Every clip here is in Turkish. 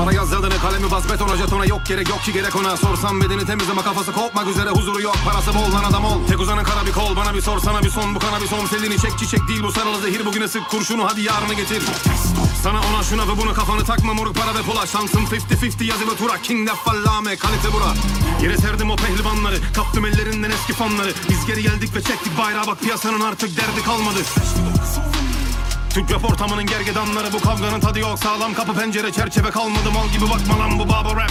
Duvara yaz adını kalemi bas betona jetona. Yok gerek yok ki gerek ona. Sorsam bedeni temiz ama kafası kopmak üzere Huzuru yok. Parası bol lan adam ol. Tek uzanın kara bir kol bana bir sorsana bir son. Bu kana bir son. Selini çek çiçek değil bu sarılı zehir. Bugüne sık kurşunu hadi yarını getir. Sana ona şuna ve buna kafanı takma. Moruk para ve pula. Şansın 50-50 yazı ve tura. King laf fallame kalite bura. Yere serdim o pehlivanları. Kaptım ellerinden eski fanları. Biz geri geldik ve çektik bayrağı. Bak piyasanın artık derdi kalmadı Türk rap ortamının gergedanları Bu kavganın tadı yok. Sağlam kapı pencere çerçeve kalmadı. Mal gibi bakma lan bu baba rap.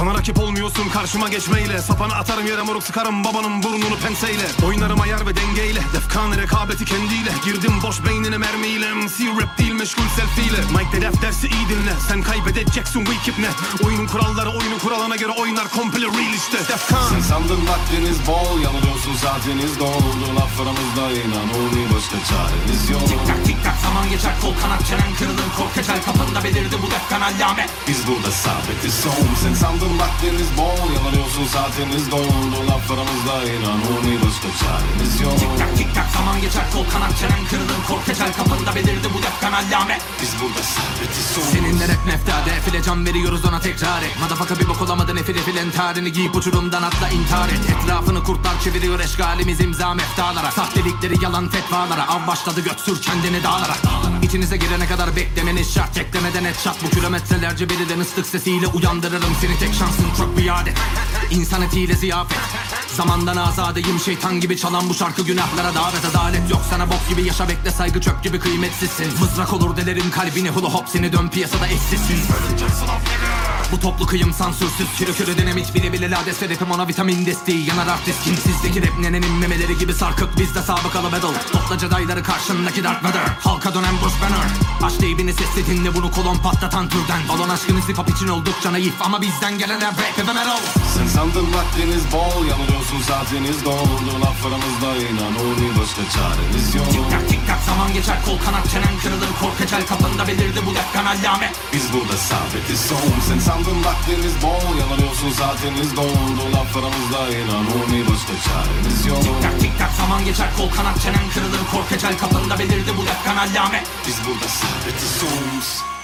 Bana rakip olmuyorsun karşıma geçmeyle. Sapanı atarım yere moruk sıkarım babanın burnunu penseyle. Oynarım ayar ve dengeyle Defkan rekabeti kendiyle. Girdim boş beynine mermiyle MC rap değil meşgul selfie'yle. Mike de def dersi iyi dinle. Sen kaybedeceksin weak ne? Oyunun kuralları oyunu kuralına göre oynar komple real işte. Defkan Sen sandın vaktiniz bol yanılıyorsun saatiniz doldu Laflarımızda inan olmuyor başka çareniz yok. Tik tak tik tak zaman geçer kol kanat çenen kırılır kork geçer kapında belirdi bu defkan allame Biz burada sabitiz son Sen sandın vaktiniz bol yanılıyorsun saatiniz doldu Laflarımızda inan olmuyor başka çareniz yok. Tik tak tik tak zaman geçer kol kanat çenen kırılır kork geçer kapında belirdi bu defkan allame Biz burada sabitiz son Seninle rap meftade file can veriyoruz ona tekrar et Madafaka bir bok olamadın efil efil entarini giyip uçurumdan atla intihar et. Etrafını kurtlar çeviriyor eşgalimiz imza meftalara. Sahtelikleri yalan fetvalara. Av başladı gök sür kendini dağlara. İçinize girene kadar beklemeniz şart. Beklemeden et şart bu kilometrelerce biriden ıslık sesiyle uyandırırım seni. Tek şansın çok bir adet. İnsan etiyle ziyafet Zamandan azadeyim şeytan gibi çalan bu şarkı günahlara davet adalet. Yok sana bok gibi yaşa bekle saygı çöp gibi kıymetsizsin. Mızrak olur delerim kalbini hula hop seni dön piyasada eşsizsin bu toplu kıyım sansürsüz. Kürü kürü dinamit bile bile lades ve ona vitamin desteği. Yanar artist kimsizdeki rap nenenin memeleri gibi sarkık Bizde sabıkalı battle Topla Jedi'ları karşındaki Darth Vader Halka dönen Bruce Banner. Aç teybini sesli dinle bunu kolon patlatan türden. Balon aşkını hop için oldukça naif. Ama bizden gelenler rap ve metal Sen sandın vaktiniz bol yanılıyorsun saatiniz doldu Laflarımızda inan olmuyor başka çareniz yok. Tik tak tik tak zaman geçer. Kol kanat çenen kırılır. Kork ecel kapında belirdi bu defkan allame Biz burada sabitiz son Sen sandın vaktiniz bol yanılıyorsun saatiniz doldu Laflarımızda inan olmuyor başka çareniz yok. Tik tak tik tak zaman geçer. Kol kanat çenen kırılır. Kork ecel kapında belirdi bu defkan allame Biz burada sabitiz son